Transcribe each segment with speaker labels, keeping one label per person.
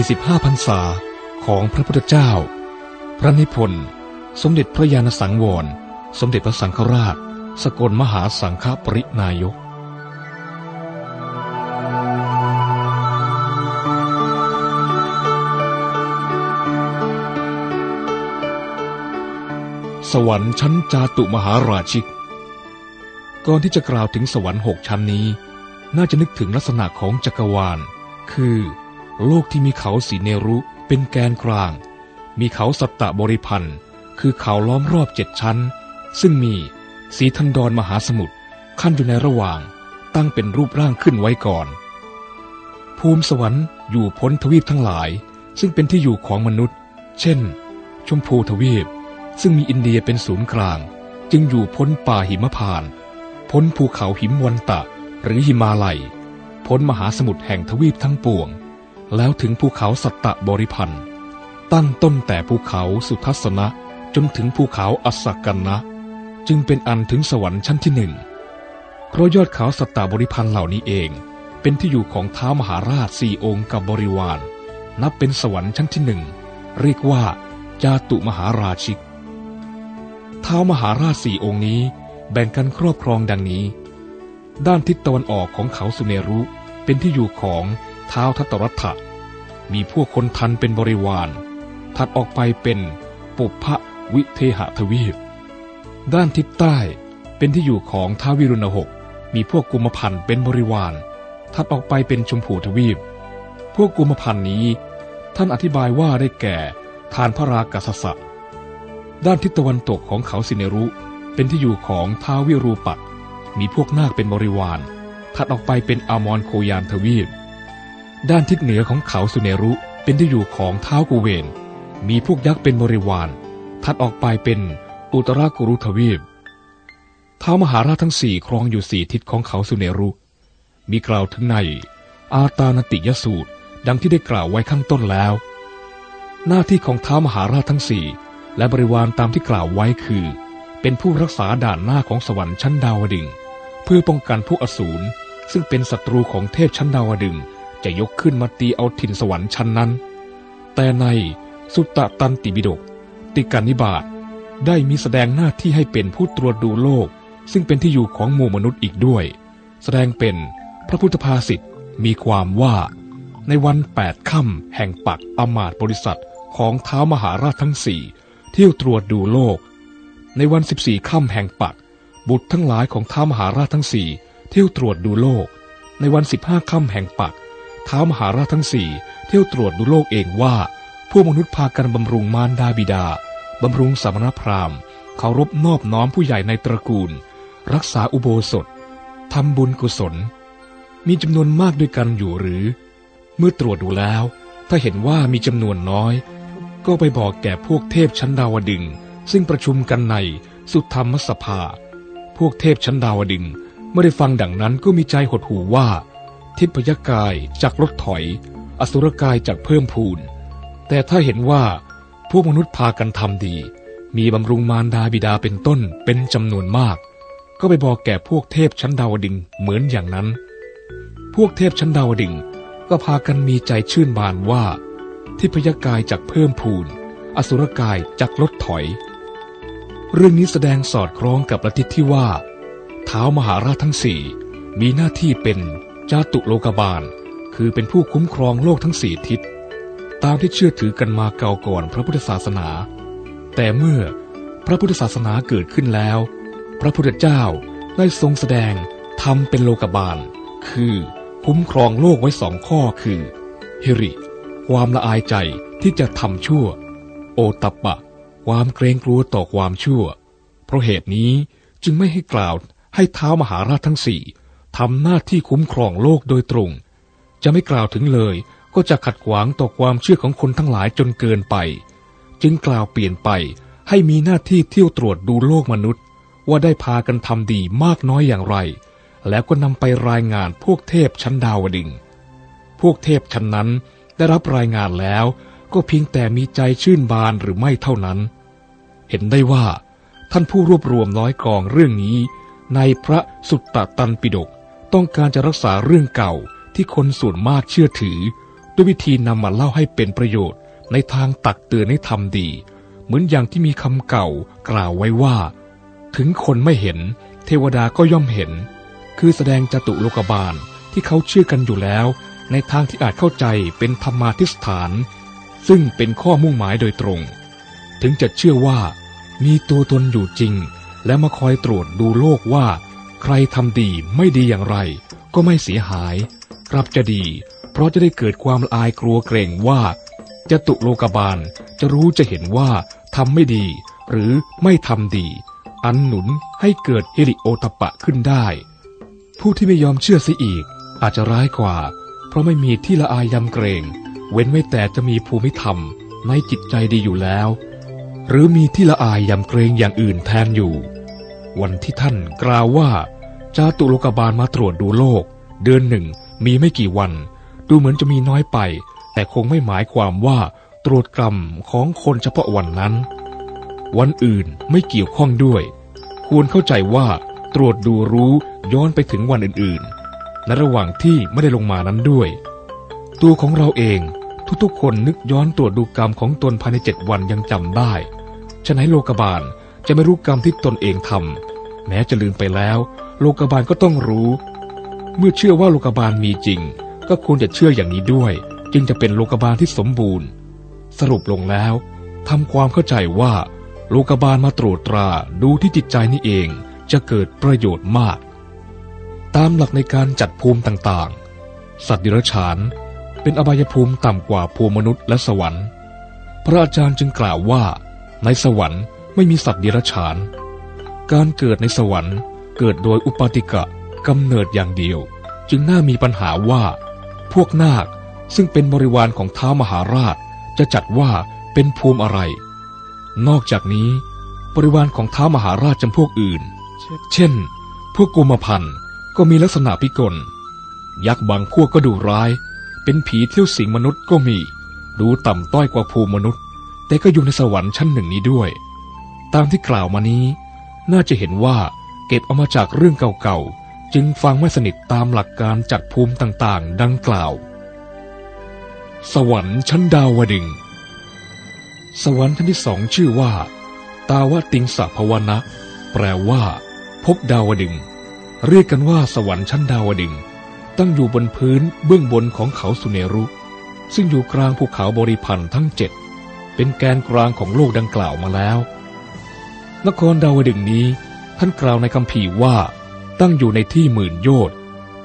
Speaker 1: 45พรรษาของพระพุทธเจ้า พระนิพนธ์ สมเด็จพระยาณสังวร สมเด็จพระสังฆราช สกลมหาสังฆปรินายกสวรรค์ชั้นจาตุมหาราชิก ก่อนที่จะกล่าวถึงสวรรค์หกชั้นนี้ น่าจะนึกถึงลักษณะของจักรวาล คือ โลกที่มีเขาสีเนรุเป็นแกนกลาง มีเขาสัตตบริพันธ์คือเขาล้อมรอบเจ็ดชั้น ซึ่งมีสีทันดรมหาสมุทรขั้นอยู่ในระหว่างตั้งเป็นรูปร่างขึ้นไว้ก่อน ภูมิสวรรค์อยู่พ้นทวีปทั้งหลาย ซึ่งเป็นที่อยู่ของมนุษย์ เช่น ชมพูทวีป ซึ่งมีอินเดียเป็นศูนย์กลาง จึงอยู่พ้นป่าหิมพาน พ้นภูเขาหิมวันตะ หรือหิมาลัย พ้นมหาสมุทรแห่งทวีปทั้งปวง แล้วถึงภูเขาสัตตบริพันธ์ตั้งต้นแต่ภูเขาสุทัศนะจนถึงภูเขาอัสสกันนะ จึงเป็นอันถึงสวรรค์ชั้นที่หนึ่งเพราะยอดเขาสัตตบริพันธ์เหล่านี้เอง เป็นที่อยู่ของท้าวมหาราชสี่องค์กับบริวาร นับเป็นสวรรค์ชั้นที่หนึ่งเรียกว่าจาตุมหาราชิกท้าวมหาราชสี่องค์นี้แบ่งกันครอบครองดังนี้ ด้านทิศตะวันออกของเขาสุเนรุเป็นที่อยู่ของ ท้าวทัตรัฐะมีพวกคนทันเป็นบริวาร ถัดออกไปเป็นปุพพวิเทหทวีป ด้านทิศใต้เป็นที่อยู่ของท้าววิรุณหก มีพวกกุมพันธ์เป็นบริวาร ถัดออกไปเป็นชมพูทวีป พวกกุมพันธ์นี้ ท่านอธิบายว่าได้แก่ทานพระรากัสสะด้านทิศตะวันตกของเขาสิเนรุเป็นที่อยู่ของท้าววิรูปักมีพวกนาคเป็นบริวาร ถัดออกไปเป็นอามอนโคยานทวีป ด้านทิศเหนือของเขาสุเนรุเป็นที่อยู่ของเท้ากุเวน มีพวกยักษ์เป็นบริวาร ถัดออกไปเป็นอุตรากุรุทวีปท้ามหาราชทั้งสี่ครองอยู่สี่ทิศของเขาสุเนรุ มีกล่าวถึงใน อาตานติยสูตร ดังที่ได้กล่าวไว้ข้างต้นแล้ว หน้าที่ของท้ามหาราชทั้งสี่และบริวารตามที่กล่าวไว้คือ เป็นผู้รักษาด่านหน้าของสวรรค์ชั้นดาวดึง เพื่อป้องกันพวกอสูรซึ่งเป็นศัตรูของเทพชั้นดาวดึง จะยกขึ้นมาตีเอาถิ่นสวรรค์ชั้นนั้น แต่ในสุตตะตันติบิดก ติการนิบาตได้มีแสดงหน้าที่ให้เป็นผู้ตรวจดูโลก ซึ่งเป็นที่อยู่ของหมู่มนุษย์อีกด้วย แสดงเป็นพระพุทธภาษิตมีความว่า ในวันแปดค่ำแห่งปักอมาตบริษัทของเท้ามหาราชทั้งสี่เที่ยวตรวจดูโลก ในวันสิบสี่ค่ำแห่งปัก บุตรทั้งหลายของท้ามหาราชทั้งสี่เที่ยวตรวจดูโลก ในวันสิบห้าค่ำแห่งปัก ท้ามหาราชทั้งสี่เที่ยวตรวจดูโลกเองว่า พวกมนุษย์พากันบำรุงมารดาบิดา บำรุงสามณพราหมณ์เคารพนอบน้อมผู้ใหญ่ในตระกูล รักษาอุโบสถทำบุญกุศล มีจำนวนมากด้วยกันอยู่หรือ เมื่อตรวจดูแล้ว ถ้าเห็นว่ามีจำนวนน้อย ก็ไปบอกแก่พวกเทพชั้นดาวดึง ซึ่งประชุมกันในสุธรรมสภา พวกเทพชั้นดาวดึงส์เมื่อได้ฟังดังนั้นก็มีใจหดหู่ว่า ทิพยกายจากลดถอย อสุรกายจากเพิ่มพูน แต่ถ้าเห็นว่าพวกมนุษย์พากันทำดี มีบำรุงมารดาบิดาเป็นต้นเป็นจำนวนมาก ก็ไปบอกแก่พวกเทพชั้นดาวดึงเหมือนอย่างนั้น พวกเทพชั้นดาวดึงก็พากันมีใจชื่นบานว่า ทิพยกายจากเพิ่มพูน อสุรกายจากลดถอย เรื่องนี้แสดงสอดคล้องกับลัทธิที่ว่าเท้ามหาราชทั้งสี่มีหน้าที่เป็น จาตุโลกบาล คือเป็นผู้คุ้มครองโลกทั้งสี่ทิศ ตามที่เชื่อถือกันมาเก่าก่อนพระพุทธศาสนา แต่เมื่อพระพุทธศาสนาเกิดขึ้นแล้ว พระพุทธเจ้าได้ทรงแสดงทำเป็นโลกบาล คือคุ้มครองโลกไว้สองข้อคือฮิริ ความละอายใจที่จะทำชั่ว โอตัปปะ ความเกรงกลัวต่อความชั่ว เพราะเหตุนี้จึงไม่ให้กล่าวให้เท้ามหาราชทั้งสี่ ทำหน้าที่คุ้มครองโลกโดยตรง จะไม่กล่าวถึงเลยก็จะขัดขวางต่อความเชื่อของคนทั้งหลายจนเกินไป จึงกล่าวเปลี่ยนไปให้มีหน้าที่เที่ยวตรวจดูโลกมนุษย์ ว่าได้พากันทำดีมากน้อยอย่างไร แล้วก็นำไปรายงานพวกเทพชั้นดาวดึง พวกเทพชั้นนั้นได้รับรายงานแล้ว ก็เพียงแต่มีใจชื่นบานหรือไม่เท่านั้น เห็นได้ว่า ท่านผู้รวบรวมน้อยกองเรื่องนี้ ในพระสุตตะตันปิฎก ต้องการจะรักษาเรื่องเก่าที่คนส่วนมากเชื่อถือดด้วยวิธีนำมาเล่าให้เป็นประโยชน์ ในทางตักเตือนให้ทำดี เหมือนอย่างที่มีคำเก่ากล่าวไว้ว่า ถึงคนไม่เห็น เทวดาก็ย่อมเห็น คือแสดงจตุโลกบาลที่เขาเชื่อกันอยู่แล้ว ในทางที่อาจเข้าใจเป็นธรรมาทิสถาน ซึ่งเป็นข้อมุ่งหมายโดยตรง ถึงจะเชื่อว่า มีตัวตนอยู่จริง และมาคอยตรวจดูโลกว่า ใครทำดีไม่ดีอย่างไร ก็ไม่เสียหาย กลับจะดี เพราะจะได้เกิดความอายกลัวเกรงว่าจะตุโลกบาลจะรู้จะเห็นว่าทำไม่ดี หรือไม่ทำดี อันหนุนให้เกิดฮิริโอตปะขึ้นได้ ผู้ที่ไม่ยอมเชื่อเสียอีก อาจจะร้ายกว่า เพราะไม่มีที่ละอายยำเกรง เว้นไว้แต่จะมีภูมิธรรมในจิตใจดีอยู่แล้ว หรือมีที่ละอายยำเกรงอย่างอื่นแทนอยู่ วันที่ท่านกล่าวว่าจาตุโลกบาลมาตรวจดูโลก เดือนหนึ่งมีไม่กี่วัน ดูเหมือนจะมีน้อยไป แต่คงไม่หมายความว่าตรวจกรรมของคนเฉพาะวันนั้น วันอื่นไม่เกี่ยวข้องด้วย ควรเข้าใจว่าตรวจดูรู้ย้อนไปถึงวันอื่นๆในระหว่างที่ไม่ได้ลงมานั้นด้วย ตัวของเราเองทุกๆคนนึกย้อนตรวจดูกรรมของตนภายในเจ็ดวันยังจำได้ฉะนั้นโลกบาล จะไม่รู้กรรมที่ตนเองทำแม้จะลืมไปแล้ว โลกบาลก็ต้องรู้ เมื่อเชื่อว่าโลกบาลมีจริง ก็ควรจะเชื่ออย่างนี้ด้วย จึงจะเป็นโลกบาลที่สมบูรณ์ สรุปลงแล้วทำความเข้าใจว่าโลกบาลมาตรวจตราดูที่จิตใจนี่เองจะเกิดประโยชน์มาก ตามหลักในการจัดภูมิต่างๆ สัตว์ดิรัจฉานเป็นอบายภูมิต่ำกว่าภูมิมนุษย์และสวรรค์ พระอาจารย์จึงกล่าวว่า ในสวรรค์ ไม่มีสัตว์ดิรัจฉาน การเกิดในสวรรค์ เกิดโดยอุปาติกะกำเนิดอย่างเดียว จึงน่ามีปัญหาว่า พวกนาคซึ่งเป็นบริวารของท้ามหาราช จะจัดว่าเป็นภูมิอะไร นอกจากนี้ บริวารของท้ามหาราชจำพวกอื่น เช่น พวกกุมพันธ์ก็มีลักษณะพิกล ยักษ์บางพวกก็ดูร้าย เป็นผีเที่ยวสิงมนุษย์ก็มี ดูต่ำต้อยกว่าภูมิมนุษย์ แต่ก็อยู่ในสวรรค์ชั้นหนึ่งนี้ด้วย ตามที่กล่าวมานี้ น่าจะเห็นว่าเก็บเอามาจากเรื่องเก่าๆ จึงฟังไม่สนิทตามหลักการจัดภูมิต่างๆ ดังกล่าว สวรรค์ชั้นดาวดึง สวรรค์ชั้นที่สองชื่อว่า ตาวติงสภวนะ แปลว่าพบดาวดึง เรียกกันว่าสวรรค์ชั้นดาวดึง ตั้งอยู่บนพื้นเบื้องบนของเขาสุเนรุ ซึ่งอยู่กลางภูเขาบริพันธ์ทั้งเจ็ดเป็นแกนกลางของโลกดังกล่าวมาแล้ว นครดาวดึงนี้ท่านกล่าวในคำภีว่า ตั้งอยู่ในที่หมื่นโยชน์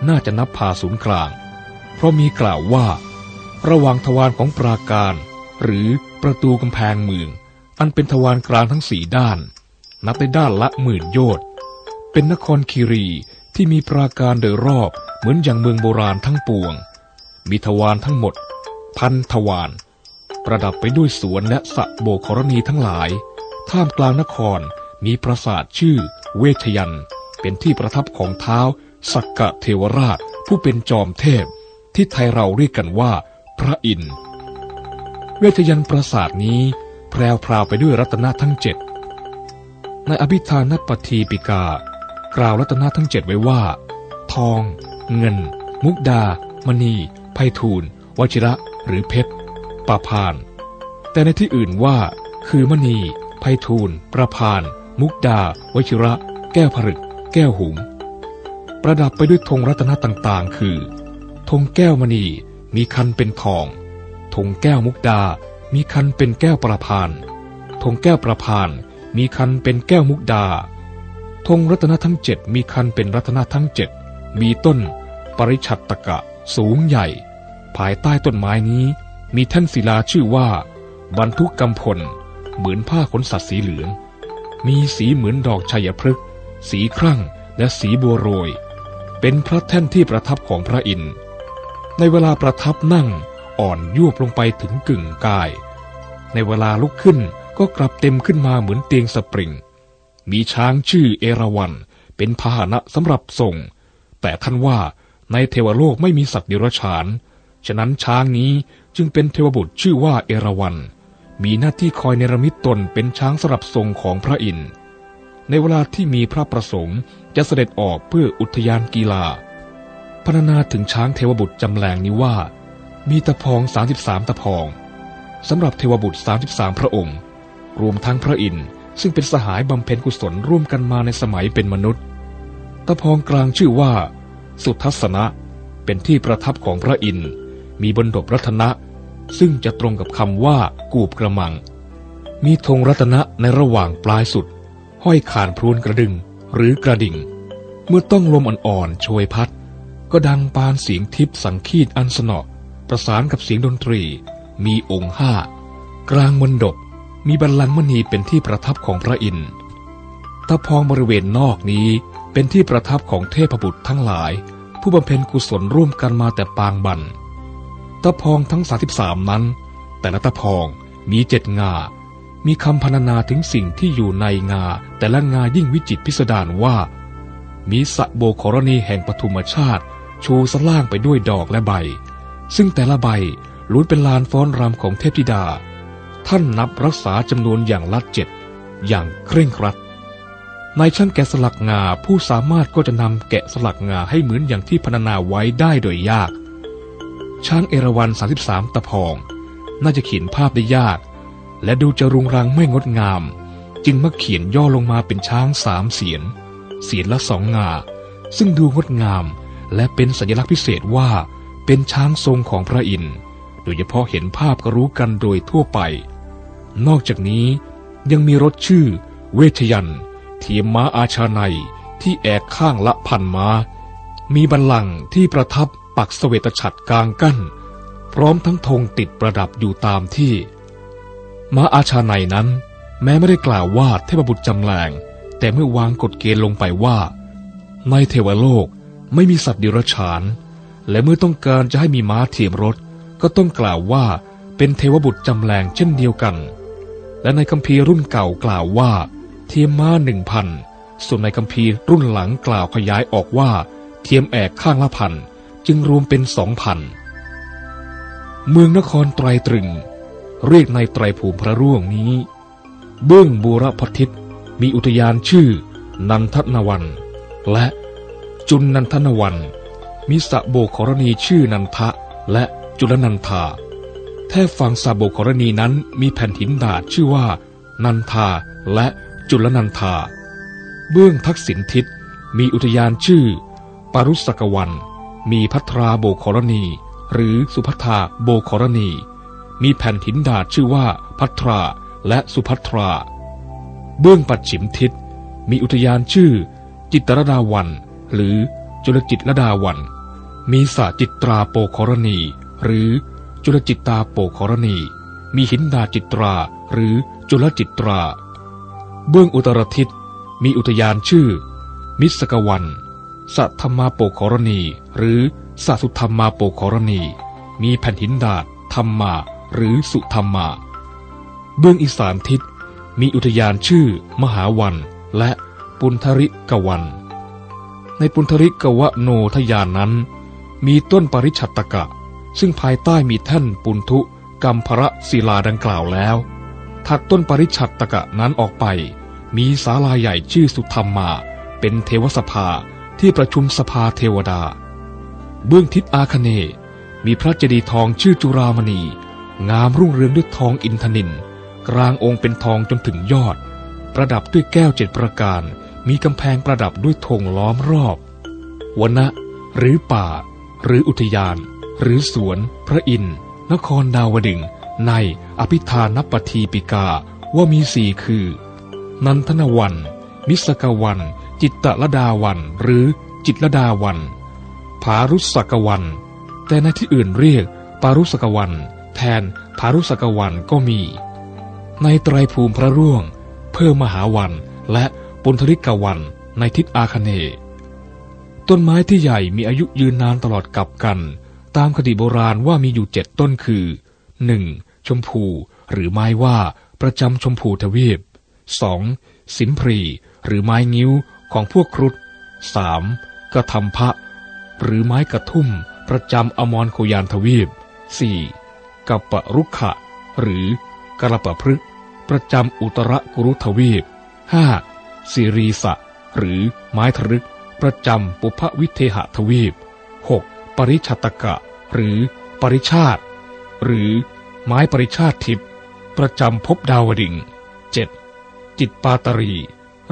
Speaker 1: น่าจะนับพาศูนย์กลาง เพราะมีกล่าวว่า ระหว่างทวารของปราการ หรือประตูกำแพงเมือง อันเป็นทวารกลางทั้งสี่ด้าน นับได้ด้านละหมื่นโยชน์เป็นนครคีรีที่มีปราการโดยรอบเหมือนอย่างเมืองโบราณทั้งปวง มีทวารทั้งหมด พันทวารประดับไปด้วยสวนและสะโบกรณีทั้งหลาย ท่ามกลางนครมีปราสาทชื่อเวชยัน เป็นที่ประทับของเท้าสักกะเทวราชผู้เป็นจอมเทพ ที่ไทยเราเรียกกันว่า พระอินทร์เวชยันปราสาทนี้แพรวพราวไปด้วยรัตนะทั้งเจ็ดในอภิธานัปทีปิกา กล่าวรัตนะทั้งเจ็ดไว้ว่า ทอง เงิน มุกดา มณีไพฑูรย์วชิระ หรือเพชรปาพาน แต่ในที่อื่นว่า คือมณี ไพฑูรย์ประพาน มุกดา วชิระ แก้วผลึก แก้วหุงประดับไปด้วยธงรัตนต่างๆ คือ ธงแก้วมณี มีคันเป็นทอง ธงแก้วมุกดา มีคันเป็นแก้วประพาน ธงแก้วประพาน มีคันเป็นแก้วมุกดา ธงรัตนทั้งเจ็ดมีคันเป็นรัตนทั้งเจ็ด มีต้น ปริชัตตกะ สูงใหญ่ ภายใต้ต้นไม้นี้ มีแท่นศิลาชื่อว่า บรรทุกกำพล เหมือนผ้าขนสัตว์สีเหลือง มีสีเหมือนดอกชัยพฤกษ์สีครั่งและสีบัวโรย เป็นพระแท่นที่ประทับของพระอินทร์ ในเวลาประทับนั่งอ่อนยวบลงไปถึงกึ่งกาย ในเวลาลุกขึ้นก็กลับเต็มขึ้นมาเหมือนเตียงสปริง มีช้างชื่อเอราวัณเป็นพาหนะสำหรับส่ง แต่ท่านว่าในเทวโลกไม่มีสัตว์เดรัจฉาน ฉะนั้นช้างนี้จึงเป็นเทวบุตรชื่อว่าเอราวัณ มีหน้าที่คอยเนรมิตตนเป็นช้างสำหรับทรงของพระอินทร์ในเวลาที่มีพระประสงค์จะเสด็จออกเพื่ออุทยานกีฬาพรรณนาถึงช้างเทวบุตรจำแรงนี้ว่า มีตะพอง 33 ตะพองสำหรับเทวบุตร 33 พระองค์ รวมทั้งพระอินทร์ซึ่งเป็นสหายบำเพ็ญกุศลร่วมกันมาในสมัยเป็นมนุษย์ ตะพองกลางชื่อว่า สุทัศนะ เป็นที่ประทับของพระอินทร์มีบนดบรัตนะ ซึ่งจะตรงกับคำว่ากูบกระมัง มีธงรัตนะในระหว่างปลายสุด ห้อยขานพรวนกระดึงหรือกระดิ่ง เมื่อต้องลมอ่อนๆโชยพัด ก็ดังปานเสียงทิพสังคีตอันสนอประสานกับเสียงดนตรี มีองค์ห้ากลางมนดบมีบัลลังก์มณีเป็นที่ประทับของพระอินทร์ตะพองบริเวณนอกนี้เป็นที่ประทับของเทพบุตรทั้งหลาย ผู้บำเพ็ญกุศลร่วมกันมาแต่ปางบัน ตะพองทั้งสาสิบสามนั้น แต่ละตะพองมีเจ็ดงา มีคำพรรณนาถึงสิ่งที่อยู่ในงา แต่ละงายิ่งวิจิตพิสดารว่า มีสะโบกรณีแห่งปฐุมชาติ ชูสล่างไปด้วยดอกและใบ ซึ่งแต่ละใบล้วนเป็นลานฟ้อนรำของเทพธิดา ท่านนับรักษาจำนวนอย่างลัดเจ็ดอย่างเคร่งครัดในช่างแกะสลักงาผู้สามารถก็จะนำแกะสลักงาให้เหมือนอย่างที่พรรณนาไว้ได้โดยยาก ช้างเอราวัณ33 ตะพอง น่าจะเขียนภาพได้ยาก และดูจะรุงรังไม่งดงาม จึงมาเขียนย่อลงมาเป็นช้างสามเสียน เสียนละสองงา ซึ่งดูงดงาม และเป็นสัญลักษณ์พิเศษว่า เป็นช้างทรงของพระอินทร์ โดยเฉพาะเห็นภาพก็รู้กันโดยทั่วไป นอกจากนี้ยังมีรถชื่อ เวชยันเทียมม้าอาชาในที่แอกข้างละพันม้า มีบัลลังก์ที่ประทับ ปักสเสวตฉัตรกลางกั้น พร้อมทั้งธงติดประดับอยู่ตามที่ม้าอาชาในนั้น แม้ไม่ได้กล่าวว่าเทพบุตรจำแรงแต่เมื่อวางกฎเกณฑ์ลงไปว่า ในเทวโลกไม่มีสัตว์ดิรัจฉาน และเมื่อต้องการจะให้มีม้าเทียมรถ ก็ต้องกล่าวว่าเป็นเทวบุตรจำแรงเช่นเดียวกัน และในคัมภีร์รุ่นเก่ากล่าวว่า เทียมม้าหนึ่งพันส่วนในคัมภีร์รุ่นหลังกล่าวขยายออกว่า เทียมแอกข้างละพัน จึงรวมเป็นสองพัน เมืองนครไตรตรึง เรียกในไตรภูมิพระร่วงนี้ เบื้องบูรพทิตมีอุทยานชื่อ นันทนวัน และจุนนันทนวัน มีสะโบกรณีชื่อนันทะและจุลนันทาแท่ฝั่งซาโบกรณีนั้นมีแผ่นหินดาดชื่อว่า นันทาและจุลนันทา เบื้องทักษิณทิศมีอุทยานชื่อปารุสกวัน มีพัทราโบกรณี หรือสุพัทราโบกรณี มีแผ่นหินดาดชื่อว่าพัทราและสุพัทรา เบื้องปัดฉิมทิศ มีอุทยานชื่อ จิตรดาวัน หรือจุลจิตรดาวัน มีสาจิตราโปกรณี หรือจุลจิตตาโปกรณี มีหินดาจิตราหรือจุลจิตรา เบื้องอุตรทิศ มีอุทยานชื่อ มิสกวัน สัทธมาโปกรณี หรือสัสุธรรมาโปกรณี มีแผ่นหินดาดธรรมาหรือสุธรรมา เบื้องอีสานทิศมีอุทยานชื่อ มหาวันและปุณธริกวัน ในปุณธริกวะโนทยานนั้น มีต้นปริชัตตกะ ซึ่งภายใต้มีแท่นปุนทุกรรมพระศิลาดังกล่าวแล้ว ถัดต้นปริชัตตกะนั้นออกไป มีศาลาใหญ่ชื่อสุธรรมมา เป็นเทวสภา ที่ประชุมสภาเทวดา เบื้องทิศอาคเน มีพระเจดีย์ทองชื่อจุรามณี งามรุ่งเรืองด้วยทองอินทนิน กลางองค์เป็นทองจนถึงยอด ประดับด้วยแก้วเจ็ดประการ มีกำแพงประดับด้วยธงล้อมรอบวนะหรือป่า หรืออุทยาน หรือสวน พระอินทร์นครดาวดึง ในอภิธานปทีปิกาว่ามีสี่คือ นันทนวันมิสกวัน จิตตละดาวันหรือจิตละดาวันภารุสกวัน แต่ในที่อื่นเรียกปารุสกวัน แทนภารุสกวันก็มี ในไตรภูมิพระร่วง เพิ่มมหาวันและปุณธริกวันในทิศอาคเนต้นไม้ที่ใหญ่มีอายุยืนนานตลอดกับกัน ตามคติโบราณว่ามีอยู่เจ็ดต้นคือ 1. ชมพูหรือไม้ว่าประจำชมพูทวีป 2. สิมพรีหรือไม้งิ้ว ของพวกครุฑ 3. กระทำพระ หรือไม้กระทุ่มประจำอมรโคยานทวีป 4. กัปปะรุขะ หรือกระปะพฤกประจำอุตรกุรุทวีป 5. สิรีสะ หรือไม้ทรึก ประจำปุพวิเทหทวีป 6. ปริชัตกะ หรือปริชาติหรือไม้ปริชาติทิพย์ประจำภพดาวดิงเจ็ดจิตปาตรี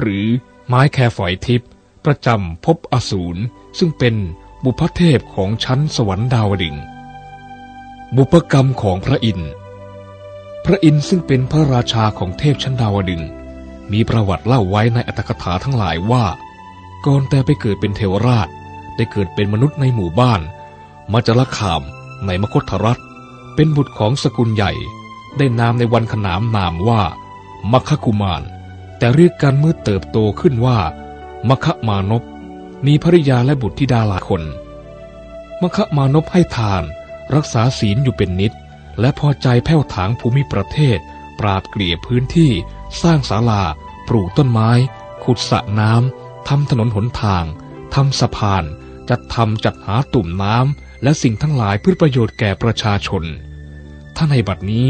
Speaker 1: หรือ ไม้แคฝอยทิพย์ประจำภพอสูรซึ่งเป็นบุพเทพของชั้นสวรรค์ดาวดิงบุพกรรมของพระอินทร์ พระอินทร์ซึ่งเป็นพระราชาของเทพชั้นดาวดึง มีประวัติเล่าไว้ในอัตถกถาทั้งหลายว่าก่อนแต่ไปเกิดเป็นเทวราช ได้เกิดเป็นมนุษย์ในหมู่บ้าน มาจรขามในมคธรัฐ เป็นบุตรของสกุลใหญ่ ได้นามในวันขนามนามว่ามัคคกุมาร แต่เรียกกันเมื่อเติบโตขึ้นว่ามัคคมานพมีภริยาและบุตรธิดาหลายคนมัคคมานพให้ทาน รักษาศีลอยู่เป็นนิด และพอใจแผ้วถางภูมิประเทศ ปราบเกลี่ยพื้นที่ สร้างศาลา ปลูกต้นไม้ ขุดสระน้ำทำถนนหนทางทำสะพาน จัดทำจัดหาตุ่มน้ำและสิ่งทั้งหลายเพื่อประโยชน์แก่ประชาชน ท่านในบัดนี้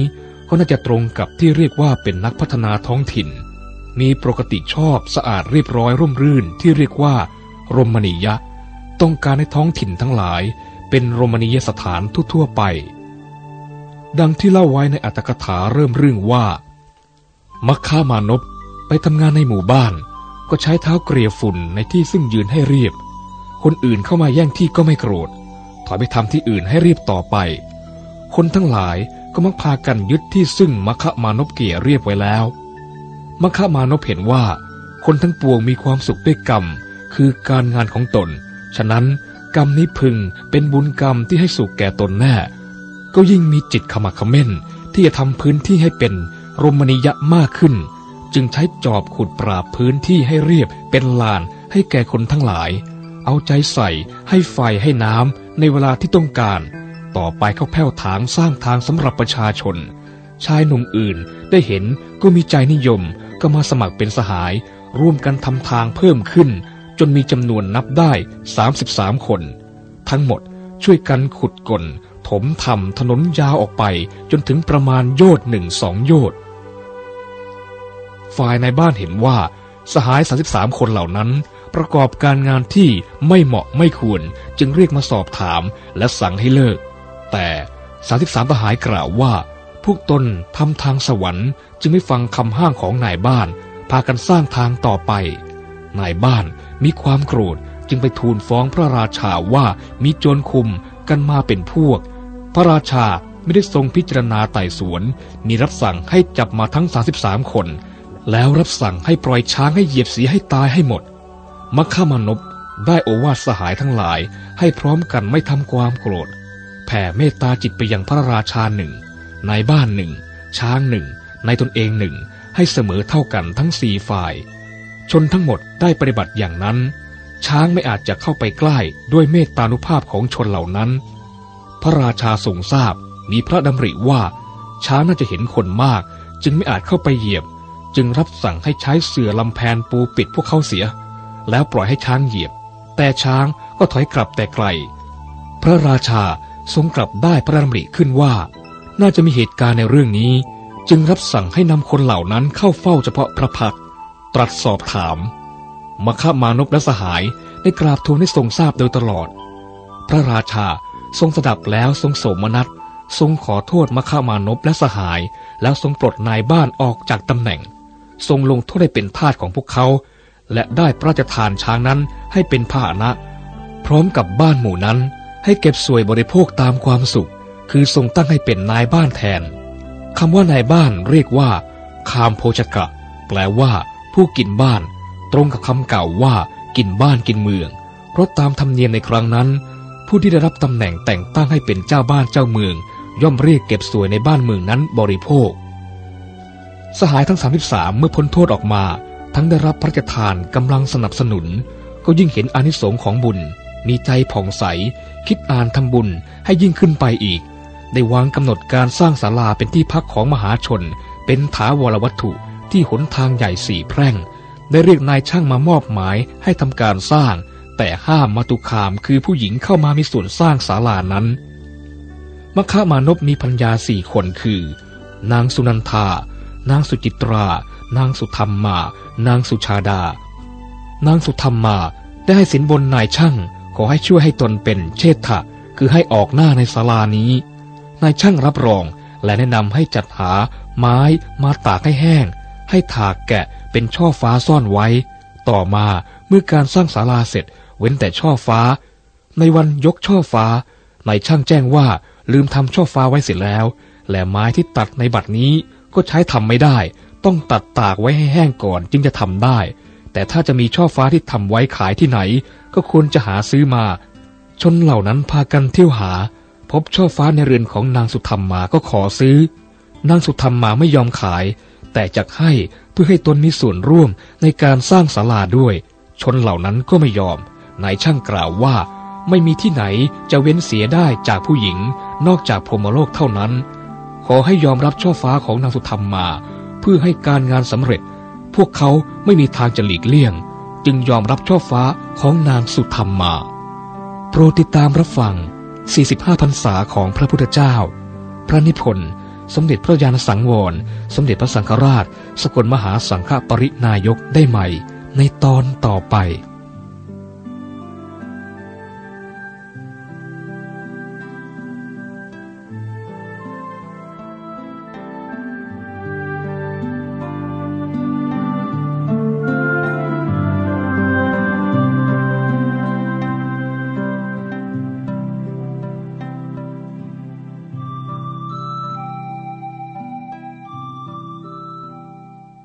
Speaker 1: ก็น่าจะตรงกับที่เรียกว่าเป็นนักพัฒนาท้องถิ่น มีปกติชอบสะอาดเรียบร้อยร่มรื่นที่เรียกว่า รมณียะ ต้องการให้ท้องถิ่นทั้งหลาย เป็นรมณียสถานทั่วๆไป ดังที่เล่าไว้ในอัตถกถาเริ่มเรื่องว่า มัคคามานพไปทำงานในหมู่บ้าน ก็ใช้เท้าเกลี่ยฝุ่นในที่ซึ่งยืนให้เรียบ คนอื่นเข้ามาแย่งที่ก็ไม่โกรธ ถอยไปทำที่อื่นให้เรียบต่อไป คนทั้งหลายก็มักพากันยึดที่ซึ่งมัคคามานพเกี่ยเรียบไว้แล้ว มัคคามานพเห็นว่า คนทั้งปวงมีความสุขด้วยกรรม คือการงานของตน ฉะนั้นกรรมนี้พึงเป็นบุญกรรมที่ให้สุขแก่ตนแน่ ก็ยิ่งมีจิตขมักขม้น ที่จะทำพื้นที่ให้เป็นรมณียะมากขึ้น จึงใช้จอบขุดปราบพื้นที่ให้เรียบเป็นลานให้แก่คนทั้งหลาย เอาใจใส่ให้ไฟให้น้ำในเวลาที่ต้องการ ต่อไปเขาแผ้วถางสร้างทางสำหรับประชาชน ชายหนุ่มอื่นได้เห็นก็มีใจนิยม ก็มาสมัครเป็นสหาย ร่วมกันทำทางเพิ่มขึ้น จนมีจำนวนนับได้ 33 คน ทั้งหมดช่วยกันขุดกลถมทำถนนยาวออกไปจนถึงประมาณโยดหนึ่งสองโยดฝ่ายในบ้านเห็นว่าสหาย 33 คนเหล่านั้น ประกอบการงานที่ไม่เหมาะไม่ควรจึงเรียกมาสอบถามและสั่งให้เลิก แต่ 33ทหารกล่าวว่า พวกตนทำทางสวรรค์จึงไม่ฟังคำห้างของนายบ้าน พากันสร้างทางต่อไป นายบ้านมีความโกรธจึงไปทูลฟ้องพระราชาว่ามีโจรคุมกันมาเป็นพวก พระราชาไม่ได้ทรงพิจารณาไต่สวนมีรับสั่งให้จับมาทั้ง 33 คน แล้วรับสั่งให้ปล่อยช้างให้เหยียบเสียให้ตายให้หมดมัคคามนพได้โอวาสสหายทั้งหลายให้พร้อมกันไม่ทำความโกรธ แผ่เมตตาจิตไปยังพระราชาหนึ่ง นายบ้านหนึ่ง ช้างหนึ่งในตนเองหนึ่ง ให้เสมอเท่ากันทั้งสี่ฝ่าย ชนทั้งหมดได้ปฏิบัติอย่างนั้น ช้างไม่อาจจะเข้าไปใกล้ด้วยเมตตานุภาพของชนเหล่านั้น พระราชาทรงทราบมีพระดำริว่า ช้างน่าจะเห็นคนมาก จึงไม่อาจเข้าไปเหยียบ จึงรับสั่งให้ใช้เสื่อลำแพนปูปิดพวกเขาเสีย แล้วปล่อยให้ช้างเหยียบ แต่ช้างก็ถอยกลับแต่ไกล พระราชาทรงกลับได้พระดำริขึ้นว่า น่าจะมีเหตุการณ์ในเรื่องนี้ จึงรับสั่งให้นำคนเหล่านั้นเข้าเฝ้าเฉพาะพระพักตรัสสอบถามมคามานพและสหายได้กราบทูลให้ทรงทราบโดยตลอด พระราชาทรงสดับแล้วทรงโสมนัสทรงขอโทษมคามานพและสหาย แล้วทรงปลดนายบ้านออกจากตำแหน่ง ทรงลงโทษให้เป็นทาสของพวกเขา และได้พระราชทานช้างนั้นให้เป็นพาหนะ พร้อมกับบ้านหมู่นั้นให้เก็บสวยบริโภคตามความสุข คือทรงตั้งให้เป็นนายบ้านแทนคำว่านายบ้านเรียกว่า คามโพชกะ แปลว่า ผู้กินบ้าน ตรงกับคำเก่าว่า กินบ้านกินเมือง เพราะตามธรรมเนียมในครั้งนั้น ผู้ที่ได้รับตำแหน่งแต่งตั้งให้เป็นเจ้าบ้านเจ้าเมือง ย่อมเรียกเก็บสวยในบ้านเมืองนั้นบริโภค สหายทั้ง 33 เมื่อพ้นโทษออกมา ทั้งได้รับพระราชทานกำลังสนับสนุน ก็ยิ่งเห็นอนิสงค์ของบุญ มีใจผ่องใส คิดอ่านทำบุญให้ยิ่งขึ้นไปอีก ได้วางกำหนดการสร้างศาลาเป็นที่พักของมหาชน เป็นถาวรวัตถุที่หนทางใหญ่สี่แพร่ง ได้เรียกนายช่างมามอบหมายให้ทำการสร้าง แต่ห้ามมาตุคามคือผู้หญิงเข้ามามีส่วนสร้างศาลานั้นมคามานพมีพัญญาสี่คนคือ นางสุนันทา นางสุจิตรา นางสุธรรมมา นางสุชาดา นางสุธรรมมาได้ให้สินบนนายช่าง ขอให้ช่วยให้ตนเป็นเชษฐะคือให้ออกหน้าในศาลานี้ นายช่างรับรอง และแนะนำให้จัดหาไม้มาตากให้แห้ง ให้ถากแกะเป็นช่อฟ้าซ่อนไว้ ต่อมาเมื่อการสร้างศาลาเสร็จ เว้นแต่ช่อฟ้า ในวันยกช่อฟ้านายช่างแจ้งว่าลืมทำช่อฟ้าไว้เสร็จแล้ว และไม้ที่ตัดในบัดนี้ก็ใช้ทำไม่ได้ ต้องตัดตากไว้ให้แห้งก่อนจึงจะทำได้ แต่ถ้าจะมีช่อฟ้าที่ทำไว้ขายที่ไหน ก็ควรจะหาซื้อมา ชนเหล่านั้นพากันเที่ยวหา พบช่อฟ้าในเรือนของนางสุธรรมมาก็ขอซื้อ นางสุธรรมมาไม่ยอมขาย แต่จะให้เพื่อให้ตนมีส่วนร่วมในการสร้างศาลาด้วย ชนเหล่านั้นก็ไม่ยอมนายช่างกล่าวว่าไม่มีที่ไหนจะเว้นเสียได้จากผู้หญิง นอกจากพรหมโลกเท่านั้น ขอให้ยอมรับช่อฟ้าของนางสุธรรมมา เพื่อให้การงานสำเร็จ พวกเขาไม่มีทางจะหลีกเลี่ยง จึงยอมรับช่อฟ้าของนางสุธรรมมา โปรดติดตามรับฟัง 45พรรษาของพระพุทธเจ้า พระนิพนธ์ สมเด็จพระยาณสังวร สมเด็จพระสังฆราช สกลมหาสังฆปรินายกได้ใหม่ ในตอนต่อไป